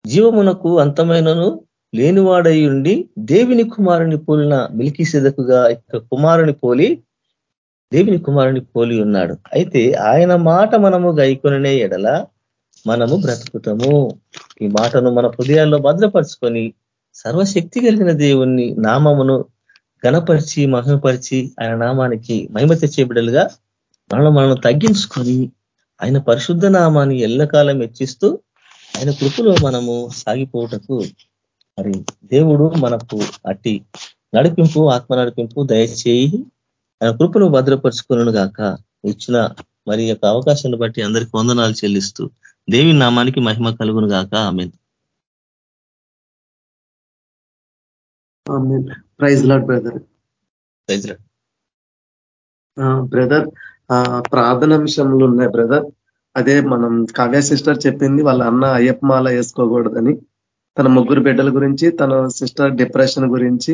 జీవమునకు అంతమైనను లేనివాడై ఉండి దేవుని కుమారుని పోలిన మిల్కి సిదకుగా కుమారుని పోలి దేవిని కుమారుని పోలి ఉన్నాడు. అయితే ఆయన మాట మనము గైకొననే ఎడల మనము బ్రతుకుతాము. ఈ మాటను మన హృదయాల్లో భద్రపరుచుకొని సర్వశక్తి కలిగిన దేవుణ్ణి నామమును గణపరిచి మహిమపరిచి ఆయన నామానికి మహిమ తెచ్చే బిడ్డలుగా మనల్ని మనం తగ్గించుకొని ఆయన పరిశుద్ధ నామాన్ని ఎల్లకాలం హెచ్చిస్తూ ఆయన కృపలో మనము సాగిపోవటకు మరి దేవుడు మనకు అట్టి నడిపింపు ఆత్మ నడిపింపు దయచేయి. ఆయన కృపను భద్రపరుచుకున్నాను గాక. ఇచ్చిన మరి యొక్క అవకాశాన్ని బట్టి అందరికి వందనాలు చెల్లిస్తూ దేవి నామానికి మహిమ కలుగును గాక. ఆమె ప్రైజ్ లాడ్ బ్రదర్. బ్రదర్ ప్రార్థన విషయంలో ఉన్నాయి బ్రదర్. అదే మనం కావ్య సిస్టర్ చెప్పింది వాళ్ళ అన్న అయ్యప్ప మాల వేసుకోకూడదని. తన ముగ్గురు బిడ్డల గురించి తన సిస్టర్ డిప్రెషన్ గురించి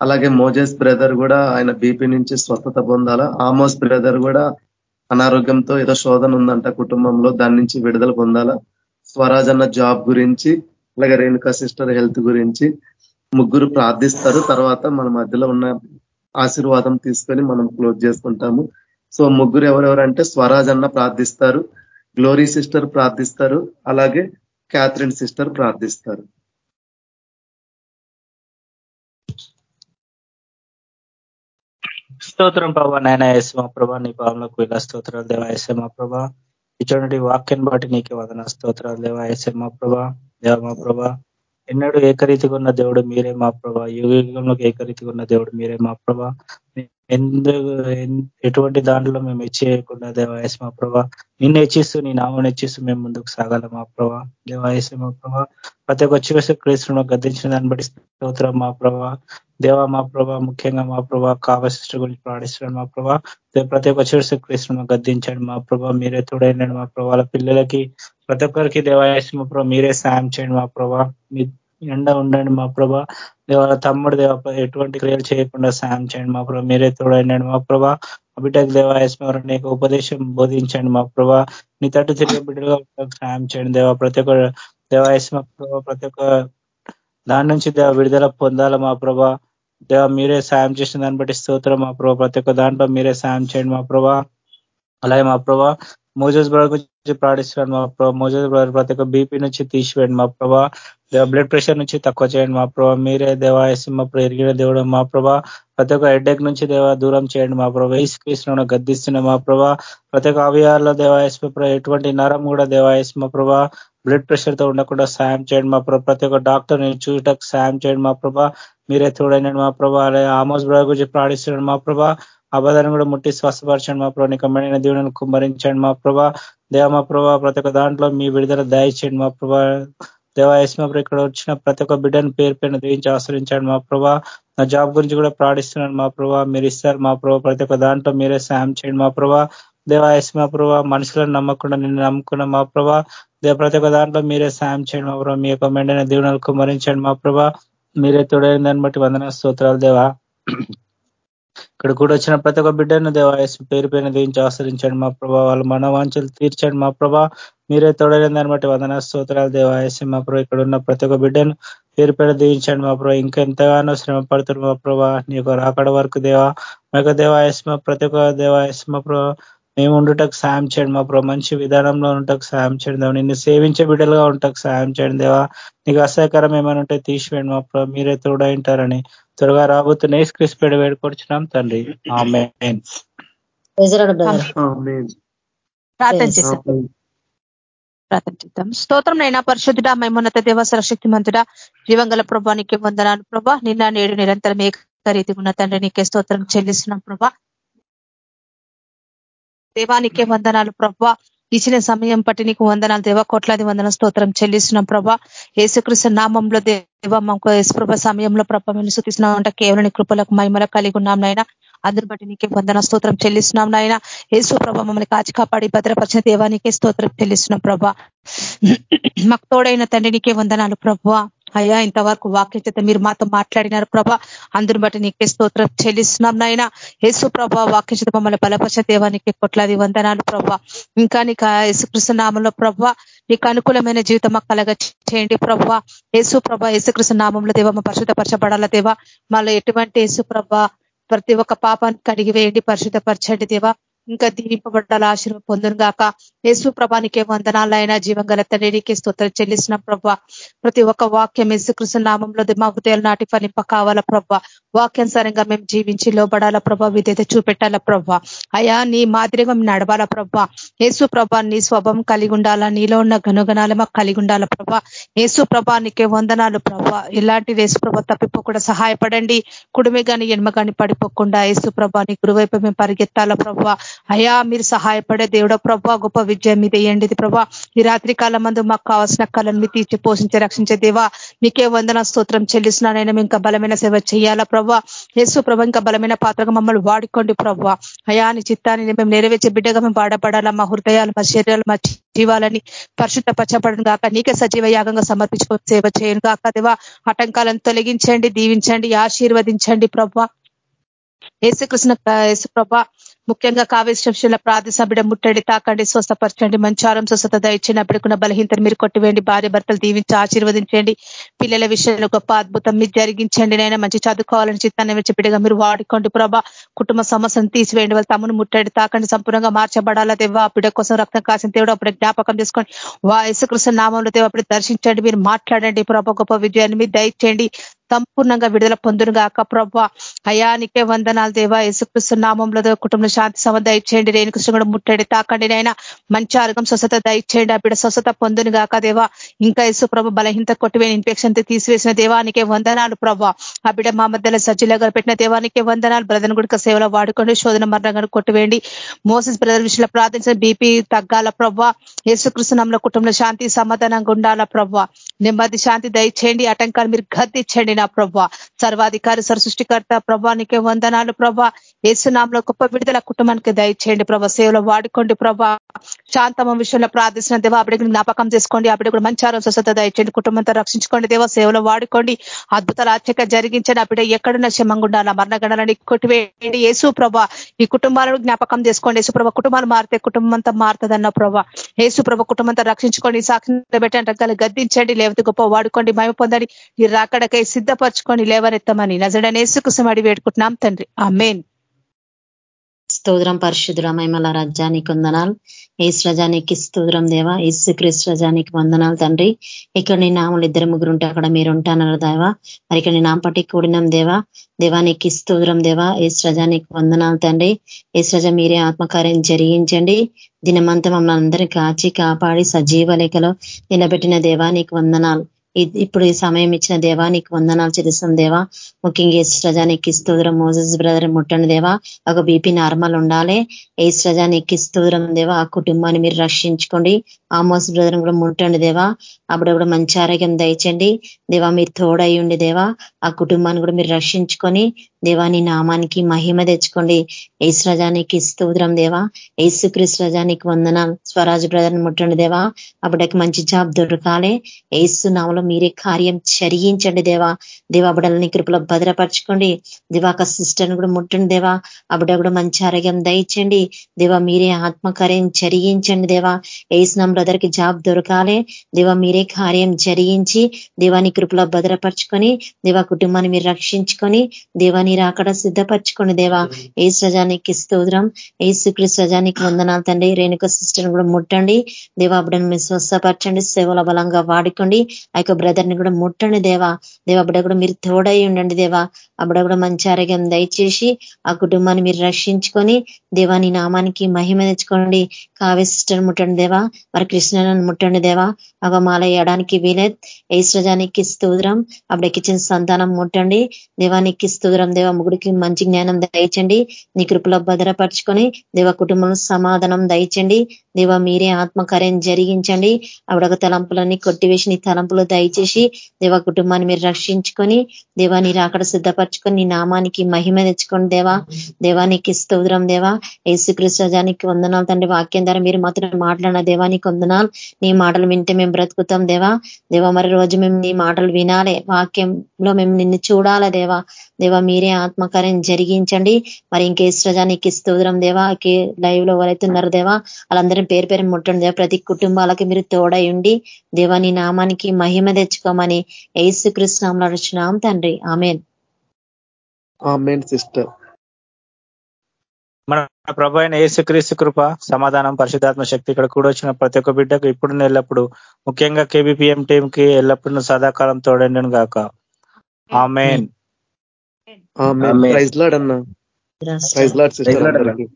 అలాగే మోజెస్ బ్రదర్ కూడా ఆయన బీపీ నుంచి స్వస్థత పొందాలా. ఆమోస్ బ్రదర్ కూడా అనారోగ్యంతో ఏదో శోధన ఉందంట కుటుంబంలో దాని నుంచి విడుదల పొందాలా. స్వరాజ్ అన్న జాబ్ గురించి అలాగే రేణుకా సిస్టర్ హెల్త్ గురించి ముగ్గురు ప్రార్థిస్తారు. తర్వాత మన మధ్యలో ఉన్న ఆశీర్వాదం తీసుకొని మనం క్లోజ్ చేసుకుంటాము. సో ముగ్గురు ఎవరెవరంటే స్వరాజ్ అన్న ప్రార్థిస్తారు. గ్లోరీ సిస్టర్ ప్రార్థిస్తారు అలాగే క్యాథరిన్ సిస్టర్ ప్రార్థిస్తారు. స్తోత్రం ప్రభా నాయన మా ప్రభా నీ పాములకు ఇలా స్తోత్రాలు దేవా మా ప్రభా. ఇటువంటి వాక్యం బట్టి నీకే వదన స్తోత్రాలు దేవా మా ప్రభా దేవ మా ప్రభా. ఎన్నడూ ఏకరీతిగా ఉన్న దేవుడు మీరే మా ప్రభా. యుగంలో ఏకరీతిగా ఉన్న దేవుడు మీరే మా ప్రభా. ఎందుకు ఎటువంటి దాంట్లో మేము హెచ్చేయకుండా దేవాయస్ మా ప్రభా. నిన్ను హెచ్చిస్తూ నీ నామను హెచ్చిస్తూ మేము ముందుకు సాగాల మా ప్రభా. దేవాయస్ మా ప్రభా. ప్రతి ఒక్క చివరి క్రీస్తును గద్దించిన దాన్ని బట్టి స్తోత్రం మా ప్రభా. దేవ మా ప్రభా ముఖ్యంగా మా ప్రభా కావశిష్ట గురించి ప్రాణిస్తున్నాడు మా ప్రభా. ప్రతి ఒక్క చివరి క్రీస్తును గద్దించండి మా ప్రభా. మీరే తోడైనాడు మా ప్రభా. పిల్లలకి ప్రతి ఒక్కరికి దేవాయస్ మా ప్రభా. మీరే సాయం చేయండి మా ప్రభా. ఎండ ఉండండి మా ప్రభా. దేవాల తమ్ముడు దేవ ఎటువంటి క్రియలు చేయకుండా సాయం చేయండి మా ప్రభా. మీరే తోడండి మా ప్రభా. బిడ్డకు దేవాయస్మరణ నీకు ఉపదేశం బోధించండి మా ప్రభా. నీ తట్టు తిరిగి బిడ్డగా సాయం చేయండి దేవ. ప్రతి ఒక్క దేవాయస్మ ప్రభా ప్రతి ఒక్క దాని నుంచి దేవ విడుదల పొందాల మా ప్రభా. దేవ మీరే సాయం చేసిన దాన్ని బట్టి స్తోత్రం మా ప్రభా. ప్రతి ఒక్క దాంట్లో మీరే సాయం చేయండి మా ప్రభా. అలాగే మా ప్రభా మోజస్ బ్రదర్ నుంచి ప్రాణిస్తున్నాడు మా ప్రభావ మోజస్ బ్రదర్ ప్రతి ఒక్క బీపీ నుంచి తీసివేయండి మా ప్రభా బ్లడ్ ప్రెషర్ నుంచి తక్కువ చేయండి మా ప్రభా మీరే దేవాయసి మా ఎరిగిన దేవుడు మా ప్రభా ప్రతి ఒక్క హెడ్డెక్ నుంచి దేవ దూరం చేయండి మా ప్రభా వేసుకృష్ణ గద్దిస్తున్న మా ప్రభా ప్రతి ఒక్క అవయాల్లో దేవాయస్మ ఎటువంటి నరం కూడా దేవాయస్మ ప్రభా బ్లడ్ ప్రెషర్తో ఉండకుండా సాయం చేయండి మా ప్రభా ప్రతి ఒక్క డాక్టర్ చూడటకు సాయం చేయండి మా ప్రభా మీరే తోడైన మా ప్రభా అలాగే ఆమోస్ బ్రదర్ గురించి ప్రాణిస్తున్నాడు మా ప్రభా అబద్ధాన్ని కూడా ముట్టి స్వస్థపరచండి మా ప్రభా నీకు మెడిన దీవులను కుమ్మరించండి మా ప్రభా దేవ మా ప్రభా ప్రతి ఒక్క దాంట్లో మీ విడుదల దయచేయండి మా ప్రభా దేవాయస్మ ఇక్కడ వచ్చిన ప్రతి ఒక్క బిడ్డను పేరు పైన దేవించి ఆశ్రయించండి మా ప్రభా నా జాబ్ గురించి కూడా ప్రాణిస్తున్నాను మా ప్రభా మీరు ఇస్తారు మా ప్రభా ప్రతి ఒక్క దాంట్లో మీరే సాయం చేయండి మా ప్రభా దేవాయస్మ ప్రభా మనుషులను నమ్మకుండా నిన్ను నమ్ముకున్న మా ప్రభా దేవ ప్రతి ఒక్క దాంట్లో మీరే సాయం చేయండి మా ప్రభా మీ యొక్క మెండైన దీవెనలు కుమరించండి మా ప్రభా మీరే తోడైన దాన్ని బట్టి వందన స్తోత్రాలు దేవా ఇక్కడ కూడా వచ్చిన ప్రతి ఒక్క బిడ్డను దేవాయసు పేరు పైన దేవించి ఆశ్రయించండి. మా ప్రభా వాళ్ళ మనవాంచలు తీర్చండి. మా ప్రభా మీరే తోడైన దాన్ని బట్టి వందన స్తోత్రాలు దేవాయసి మా ప్రభా ఇక్కడ ఉన్న ప్రతి ఒక్క బిడ్డను పేరు పైన దీవించండి. మా ప్రభా ఇంకా ఎంతగానో శ్రమ పడుతున్నారు. మా ప్రభా నీ యొక్క రాకడ వరకు దేవా మా యొక్క దేవాయస్మ ప్రతి ఒక్క దేవాయస్మ ప్రభా మేము ఉండుటకు సాయం చేయండి. మా ప్రభు మంచి విధానంలో ఉండటకు సాయం చేయండి. దేవా నిన్ను సేవించే బిడ్డలుగా ఉండటకు సాయం చేయండి. దేవా నీకు అసహకరం ఏమైనా ఉంటే తీసివేయండి. మా ప్రభు మీరే తోడైంటారని త్వరగా రాబోతున్న క్రిస్పేడ వేడుకొచ్చున్నాం తండ్రి. ఆమె ప్రార్థన స్తోత్రం నైనా పరిశుద్ధుడ మేమున్నత దేవ సరశక్తి మంతుడ జీవంగల ప్రభానికి వందనాలు ప్రభా. నిన్న నేడు నిరంతరం ఏకరీతి ఉన్న తండ్రి నీకే స్తోత్రం చెల్లిస్తున్నాం ప్రభా. దేవానికే వందనాలు ప్రభా. ఇచ్చిన సమయం పట్టి నీకు వందనాలు దేవ. కోట్లాది వందన స్తోత్రం చెల్లిస్తున్నాం ప్రభా. ఏసుకృష్ణ నామంలో దేవ మాకు యేసుప్రభ సమయంలో ప్రభ మేము సుతిస్తున్నాం అంటే కేవలం కృపలకు మహిమల కలిగి ఉన్నాం నాయన. అందరి బట్టి నీకే వందన స్తోత్రం చెల్లిస్తున్నాం నాయన. యేసు ప్రభ మమ్మల్ని కాచి కాపాడి భద్రపరిచిన దేవానికే స్తోత్రం చెల్లిస్తున్నాం ప్రభా. మాకు తోడైన తండ్రి నీకే వందనాలు ప్రభా. అయ్యా ఇంతవరకు వాక్యత మీరు మాతో మాట్లాడినారు ప్రభా. అందరిని బట్టి నీకే స్తోత్రం చెల్లిస్తున్నాం నాయన. యేసు ప్రభా చేత మమ్మల్ని బలపరిచ దేవానికి కొట్లాది వందనాలు ప్రభా. ఇంకా నీకు యేసుకృష్ణ నామంలో ప్రభా నీకు అనుకూలమైన జీవితం మాకు కలగ చేయండి ప్రభా. యేసు ప్రభ యేసుకృష్ణ నామంలో దేవ మా పరిశుద్ధపరచబడాల దేవ. మళ్ళీ ఎటువంటి యేసు ప్రభ ప్రతి ఒక్క పాపాన్ని కడిగి వేయండి పరిశుద్ధపరచండి దేవా. ఇంకా దీవింపబడ్డాల ఆశీర్వ పొందును గాక. యేసు ప్రభానికే వందనాలైనా జీవం గల తండ్రికి స్తోత్రం చెల్లిసిన ప్రభ. ప్రతి ఒక్క వాక్యం యేసుకృష్ణ నామంలో మా హృదయాలు నాటి ఫలింప కావాల ప్రభ. వాక్యానుసారంగా మేము జీవించి లోబడాల ప్రభ. విధేత చూపెట్టాల ప్రభ. అయా నీ మాదిరిగా నడవాల ప్రభ. యేసు ప్రభ నీ స్వభావం కలిగి ఉండాలా? నీలో ఉన్న గనుగణాలు మాకు కలిగి ఉండాల ప్రభ? యేసు ప్రభానికి వందనాలు ప్రభ. ఇలాంటి యేసు ప్రభ తప్పిపోకుండా సహాయపడండి. కుడిమి కానీ ఎడమ కానీ పడిపోకుండా యేసు ప్రభ నీ గురువైపు మేము పరిగెత్తాల ప్రభ. అయా మీరు సహాయపడే దేవుడో ప్రభా గొప్ప విజయం మీద వేయండి. ప్రభా ఈ రాత్రి కాలం మందు మాకు కావాల్సిన కళను మీ తీర్చి పోషించి రక్షించే దేవా మీకే వందన స్తోత్రం చెల్లిస్తున్నానైనా ఇంకా బలమైన సేవ చేయాలా ప్రభా? యేసు ప్రభ ఇంకా బలమైన పాత్రగా మమ్మల్ని వాడుకోండి ప్రభా. అయా నీ చిత్తాన్ని మేము నెరవేర్చే బిడ్డగా మేము వాడపడాలా మా హృదయాలు మా శరీరాలు మా జీవాలని పరిశుద్ధ పచ్చపడను కాక నీకే సజీవ యాగంగా సమర్పించుకొని సేవ చేయను కాక దేవా ఆటంకాలను తొలగించండి దీవించండి ఆశీర్వదించండి ప్రభా. యేసుకృష్ణ యేసు ప్రభ ముఖ్యంగా కావేశ్వంశుల ప్రార్థన బిడ్డ ముట్టడి తాకండి స్వస్థపరచండి మంచారం స్వస్థత దయచండి అప్పటికున్న బలహీనతను మీరు కొట్టివేయండి భార్య భర్తలు దీవించి ఆశీర్వదించండి పిల్లల విషయంలో గొప్ప అద్భుతం మీరు జరిగించండి నైనా మంచి చదువుకోవాలని చిత్తాన్ని వచ్చి మీరు వాడుకోండి ప్రభా. కుటుంబ సమస్యను తీసివేయండి వాళ్ళ తమ్మును ముట్టడి తాకండి సంపూర్ణంగా మార్చబడాలా దేవా. అప్పుడే కోసం రక్తం కాసిన దేవుడు అప్పుడు జ్ఞాపకం చేసుకోండి. వా యేసుకృష్ణ నామంలో దేవ అప్పుడు దర్శించండి మీరు మాట్లాడండి ప్రభా. గొప్ప విజయాన్ని మీరు దయచేయండి. సంపూర్ణంగా విడుదల పొందునుగాక గాక. ప్రభా అయానికే వందనాలు దేవా. యేసుకృష్ణ నామంలో కుటుంబ శాంతి సమ దయచేయండి. రేణుకృష్ణ కూడా ముట్టండి తాకండి నాయన. మంచి ఆరోగ్యం స్వస్థత దయచేయండి. ఆ బిడ్డ స్వస్థత పొందునుగాక దేవా. ఇంకా యేసు ప్రభ బలహీనత కొట్టివేని ఇన్ఫెక్షన్ తీసివేసిన దేవానికే వందనాలు ప్రభా. ఆ బిడ్డ మా మధ్యలో సజ్జులుగా పెట్టిన దేవానికే వందనాలు. బ్రదర్ గుడిక సేవలో వాడుకోండి. శోధన మరణంగా కొట్టివేయండి. మోసస్ బ్రదర్ విషయంలో ప్రార్థించిన బీపీ తగ్గాల ప్రభా. యేసుకృష్ణంలో కుటుంబంలో శాంతి సమాధానంగా ఉండాలా ప్రభా. నెమ్మది శాంతి దయచేయండి. ఆటంకాలు మీరు గద్దించండి నా ప్రభా. సర్వాధికారి సర్ సృష్టికర్త ప్రభానికే వందనాలు ప్రభా. ఏసునాంలో గొప్ప విడుదల కుటుంబానికి దయచేయండి ప్రభా. సేవలో వాడుకోండి ప్రభా. శాంతమ విషయంలో ప్రార్థిస్తున్న దేవ అప్పుడు జ్ఞాపకం చేసుకోండి. అప్పుడు కూడా మంచి ఆరోగ్య స్వస్థత దయచేయండి. కుటుంబంతో రక్షించుకోండి దేవ. సేవలో వాడుకోండి. అద్భుతాలు ఆచక జరిగించండి. అప్పుడే ఎక్కడున్న క్షమంగా ఉండాలా? మరణగణాలని కొట్టివేయండి. యేసు ప్రభా ఈ కుటుంబాలను జ్ఞాపకం చేసుకోండి. యేసు ప్రభా కుటుంబాలు మారితే కుటుంబం అంతా మారుతుందన్న ప్రభా. యేసు ప్రభ కుటుంబంతో రక్షించుకోండి. సాక్షి పెట్టండి రకాలు గద్దించండి. లేకపోతే గొప్ప వాడుకోండి మయం పొందండి. ఈ రాకడకై సిద్ధపరచుకొని లేవనెత్తమని నజడనేసుకుసం అడి వేడుకుంటున్నాం తండ్రి. ఆ మెయిన్ స్తోత్రం పరిశుద్ధుడ మహిమల రాజ్యానికి వందనాలు. ఏసు రజానికి స్తోత్రం దేవా. ఏసు క్రీస్ రజానికి వందనాలు తండ్రి. ఇక్కడ నీ నాములు ఇద్దరు ముగ్గురు ఉంటే అక్కడ మీరు ఉంటానన్నారు దేవా. మరి ఇక్కడ నీ నాంపటి కూడినాం దేవా. దేవానికి స్తోత్రం దేవా. ఏసు రజానికి వందనాలు తండ్రి. ఏసు రజ మీరే ఆత్మకార్యం జరిగించండి. దినమంతా మమ్మల్ని అందరినీ కాచి కాపాడి సజీవ లేఖలో నిలబెట్టిన దేవానికి వందనాలు. ఇప్పుడు ఈ సమయం ఇచ్చిన దేవా నీకు వందనాలు చేస్తుంది దేవా. ముఖ్యంగా ఏసు రజానికి స్తోత్రం మోజస్ బ్రదర్ ముట్టండి దేవా. ఒక బీపీ నార్మల్ ఉండాలి. ఏసు రజానికి స్తోత్రం దేవా. ఆ కుటుంబాన్ని మీరు రక్షించుకోండి. ఆ బ్రదర్ కూడా ముట్టండి దేవా. అప్పుడప్పుడు మంచి ఆరోగ్యం దయచండి దేవా మీరు తోడయ్యండి దేవా ఆ కుటుంబాన్ని కూడా మీరు రక్షించుకొని దేవా నీ నామానికి మహిమ తెచ్చుకోండి. ఏసు రజానికి స్తోత్రం దేవా. ఏసు క్రిస్ రజానికి వందనాలు. స్వరాజ్ బ్రదర్ని ముట్టండి దేవా. అప్పుడకి మంచి జాబ్ దొరకాలి. ఏసు నామలో మీరే కార్యం చరిగించండి దేవా. దేవా బిడ్డలని కృపలో భద్రపరచుకోండి. దివాక సిస్టర్ని కూడా ముట్టండి దేవా. అబిడ కూడా మంచి ఆరోగ్యం దయచండి దేవా మీరే ఆత్మకార్యం జరిగించండి దేవా. ఏసునాం బ్రదర్కి జాబ్ దొరకాలి. దేవా మీరే కార్యం జరిగించి దేవాని కృపలో భద్రపరచుకొని దేవా కుటుంబాన్ని మీరు రక్షించుకొని దేవాని రాకడ సిద్ధపరచుకోండి దేవా. ఏ సజానికి స్తోత్రం. ఏసు సజానికి వందనాలు తండ్రి. రేణుక సిస్టర్ కూడా ముట్టండి. దేవా మీరు స్వస్థపరచండి. సేవల బలంగా వాడుకోండి. ఆ యొక్క బ్రదర్ని కూడా ముట్టండి దేవా. దేవ బిడ్డ కూడా మీరు తోడై ఉండండి దేవా. అప్పుడ కూడా మంచి ఆరోగ్యం దయచేసి ఆ కుటుంబాన్ని మీరు రక్షించుకొని దేవాని నామానికి మహిమ తెచ్చుకోండి. కావ్య ముట్టండి దేవా మరి కృష్ణను ముట్టండి దేవా. అవ మాల వేయడానికి వీలే ఐశ్వర్యానికి స్తోత్రం. అప్పుడెక్కిచ్చిన సంతానం ముట్టండి. దేవానికి స్తోత్రం దేవ ముగుడికి మంచి జ్ఞానం దయచండి. నీ కృపలో భద్రపరచుకొని దేవ కుటుంబంలో సమాధానం దయచండి. దేవ మీరే ఆత్మకార్యం జరిగించండి. ఆవిడొక తలంపులన్నీ కొట్టివేసి నీ తలంపులు దయచేసి దేవ కుటుంబాన్ని మీరు రక్షించుకొని దేవా నీ రాకడ సిద్ధపరచుకొని నీ నామానికి మహిమ తెచ్చుకోండి దేవా. దేవానికి స్తోత్రం దేవా. ఏసుకృష్ణజానికి వందనాలు తండ్రి వాక్యం ద్వారా మీరు మాత్రం మాట్లాడిన దేవానికి వందనాలు. నీ మాటలు వింటే మేము బ్రతుకుతాం దేవా. దేవా మరి రోజు మేము నీ మాటలు వినాలి. వాక్యంలో మేము నిన్ను చూడాలా దేవా. దేవా మీరే ఆత్మకార్యం జరిగించండి. మరి ఇంకేశ్వజానికి స్తోత్రం దేవా. లైవ్లో ఎవరైతే దేవా వాళ్ళందరినీ పేరు పేరు ముట్టండి దేవా. ప్రతి కుటుంబాలకి మీరు తోడై ఉండి దేవా నీ నామానికి మహిమ తెచ్చుకోమని ఏసు కృష్ణంలో తండ్రి. ఆమెన్. Amen sister. మన ప్రభు అయిన ఏసుక్రీస్తు కృప సమాధానం పరిశుధాత్మ శక్తి ఇక్కడ కూడా వచ్చిన ప్రతి ఒక్క బిడ్డకు ఇప్పుడు ఎల్లప్పుడు ముఖ్యంగా కేబిపిఎం టీం కి ఎల్లప్పుడూ సదాకాలం తోడండి గాక. ఆమెన్. ప్రైజ్ లాడ్ అన్న. ప్రైజ్ లాడ్ సిస్టర్ అందరికి.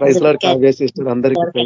ప్రైజ్ లాడ్ కావ్య సిస్టర్ అందరికి.